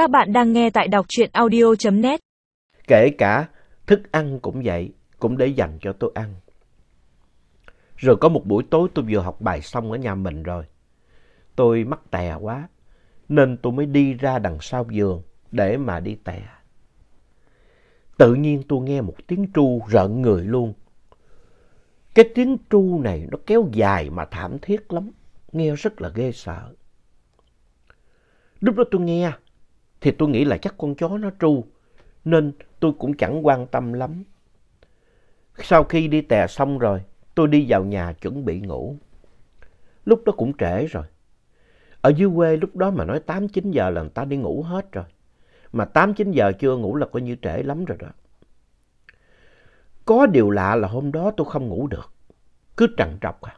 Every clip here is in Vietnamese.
Các bạn đang nghe tại đọc truyện audio.net. Kể cả thức ăn cũng vậy, cũng để dành cho tôi ăn. Rồi có một buổi tối tôi vừa học bài xong ở nhà mình rồi. Tôi mắc tè quá, nên tôi mới đi ra đằng sau giường để mà đi tè. Tự nhiên tôi nghe một tiếng tru rợn người luôn. Cái tiếng tru này nó kéo dài mà thảm thiết lắm, nghe rất là ghê sợ. Lúc đó tôi nghe, thì tôi nghĩ là chắc con chó nó tru, nên tôi cũng chẳng quan tâm lắm. Sau khi đi tè xong rồi, tôi đi vào nhà chuẩn bị ngủ. Lúc đó cũng trễ rồi. Ở dưới quê lúc đó mà nói 8-9 giờ là người ta đi ngủ hết rồi. Mà 8-9 giờ chưa ngủ là coi như trễ lắm rồi đó. Có điều lạ là hôm đó tôi không ngủ được. Cứ trằn trọc à.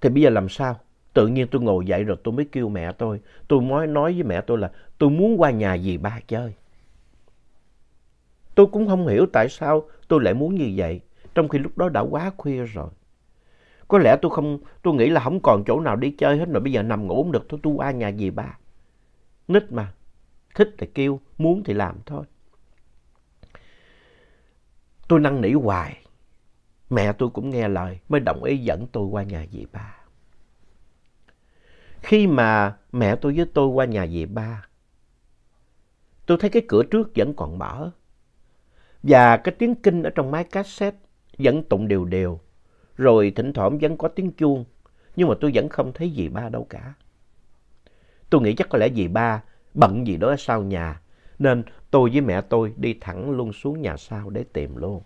Thì bây giờ làm sao? Tự nhiên tôi ngồi dậy rồi tôi mới kêu mẹ tôi. Tôi mới nói với mẹ tôi là tôi muốn qua nhà dì ba chơi. Tôi cũng không hiểu tại sao tôi lại muốn như vậy. Trong khi lúc đó đã quá khuya rồi. Có lẽ tôi không, tôi nghĩ là không còn chỗ nào đi chơi hết rồi. Bây giờ nằm ngủ không được, thôi tôi qua nhà dì ba. Nít mà, thích thì kêu, muốn thì làm thôi. Tôi năn nỉ hoài. Mẹ tôi cũng nghe lời mới đồng ý dẫn tôi qua nhà dì ba. Khi mà mẹ tôi với tôi qua nhà dì ba, tôi thấy cái cửa trước vẫn còn mở. Và cái tiếng kinh ở trong máy cassette vẫn tụng đều đều. Rồi thỉnh thoảng vẫn có tiếng chuông. Nhưng mà tôi vẫn không thấy dì ba đâu cả. Tôi nghĩ chắc có lẽ dì ba bận gì đó ở sau nhà. Nên tôi với mẹ tôi đi thẳng luôn xuống nhà sau để tìm luôn.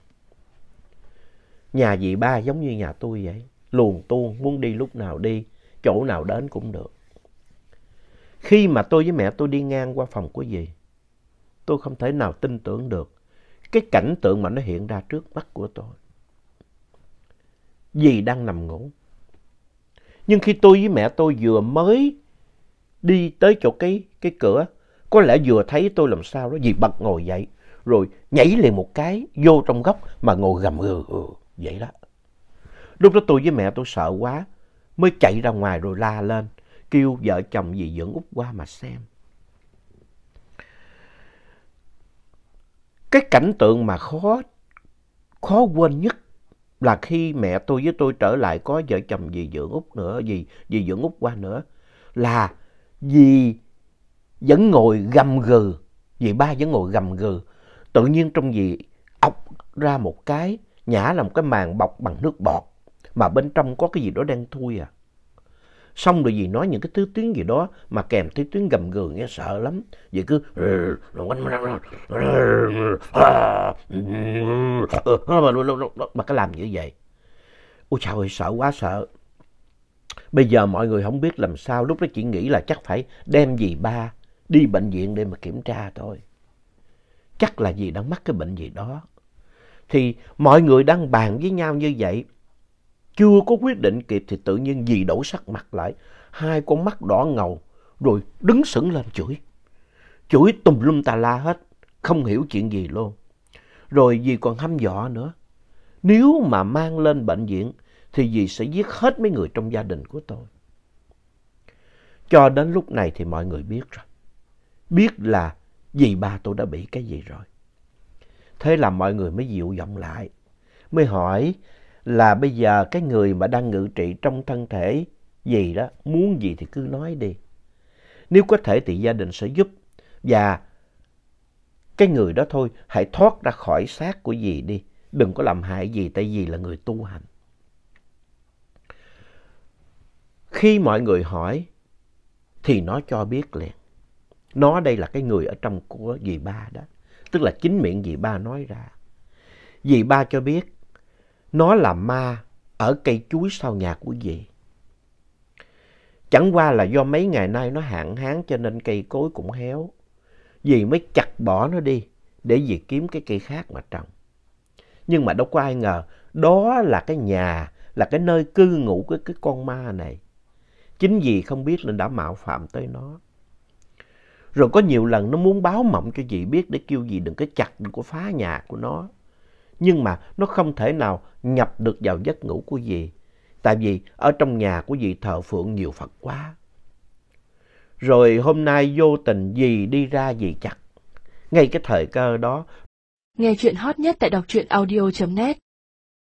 Nhà dì ba giống như nhà tôi vậy. Luồn tuôn, muốn đi lúc nào đi, chỗ nào đến cũng được. Khi mà tôi với mẹ tôi đi ngang qua phòng của dì, tôi không thể nào tin tưởng được cái cảnh tượng mà nó hiện ra trước mắt của tôi. Dì đang nằm ngủ. Nhưng khi tôi với mẹ tôi vừa mới đi tới chỗ cái, cái cửa, có lẽ vừa thấy tôi làm sao đó, dì bật ngồi dậy, rồi nhảy liền một cái vô trong góc mà ngồi gầm gừ, gừ vậy đó. Lúc đó tôi với mẹ tôi sợ quá, mới chạy ra ngoài rồi la lên, kêu vợ chồng dì dưỡng út qua mà xem. Cái cảnh tượng mà khó, khó quên nhất là khi mẹ tôi với tôi trở lại có vợ chồng dì dưỡng út nữa, dì, dì dưỡng út qua nữa, là dì vẫn ngồi gầm gừ, dì ba vẫn ngồi gầm gừ. Tự nhiên trong dì ọc ra một cái, nhả là một cái màn bọc bằng nước bọt, mà bên trong có cái gì đó đang thui à. Xong rồi dì nói những cái thứ tiếng gì đó mà kèm thứ tiếng gầm gừ nghe sợ lắm. Dì cứ... Mà cái làm như vậy. Ôi trời ơi, sợ quá sợ. Bây giờ mọi người không biết làm sao. Lúc đó chỉ nghĩ là chắc phải đem dì ba đi bệnh viện để mà kiểm tra thôi. Chắc là dì đang mắc cái bệnh gì đó. Thì mọi người đang bàn với nhau như vậy chưa có quyết định kịp thì tự nhiên dì đổ sắc mặt lại. Hai con mắt đỏ ngầu. Rồi đứng sững lên chửi. Chửi tùm lum tà la hết. Không hiểu chuyện gì luôn. Rồi dì còn hăm dọa nữa. Nếu mà mang lên bệnh viện, thì dì sẽ giết hết mấy người trong gia đình của tôi. Cho đến lúc này thì mọi người biết rồi. Biết là dì ba tôi đã bị cái gì rồi. Thế là mọi người mới dịu giọng lại. Mới hỏi là bây giờ cái người mà đang ngự trị trong thân thể gì đó, muốn gì thì cứ nói đi. Nếu có thể thì gia đình sẽ giúp và cái người đó thôi hãy thoát ra khỏi xác của dì đi. Đừng có làm hại gì tại vì là người tu hành. Khi mọi người hỏi thì nó cho biết liền. Nó đây là cái người ở trong của dì ba đó. Tức là chính miệng dì ba nói ra. Dì ba cho biết nó là ma ở cây chuối sau nhà của dì. Chẳng qua là do mấy ngày nay nó hạn hán cho nên cây cối cũng héo. Dì mới chặt bỏ nó đi để dì kiếm cái cây khác mà trồng. Nhưng mà đâu có ai ngờ đó là cái nhà, là cái nơi cư ngụ của cái con ma này. Chính dì không biết nên đã mạo phạm tới nó. Rồi có nhiều lần nó muốn báo mộng cho dì biết để kêu dì đừng có chặt, đừng có phá nhà của nó nhưng mà nó không thể nào nhập được vào giấc ngủ của dì. Tại vì ở trong nhà của dì thờ phượng nhiều Phật quá. Rồi hôm nay vô tình gì đi ra gì chặt. Ngay cái thời cơ đó. Nghe chuyện hot nhất tại đọc truyện audio.net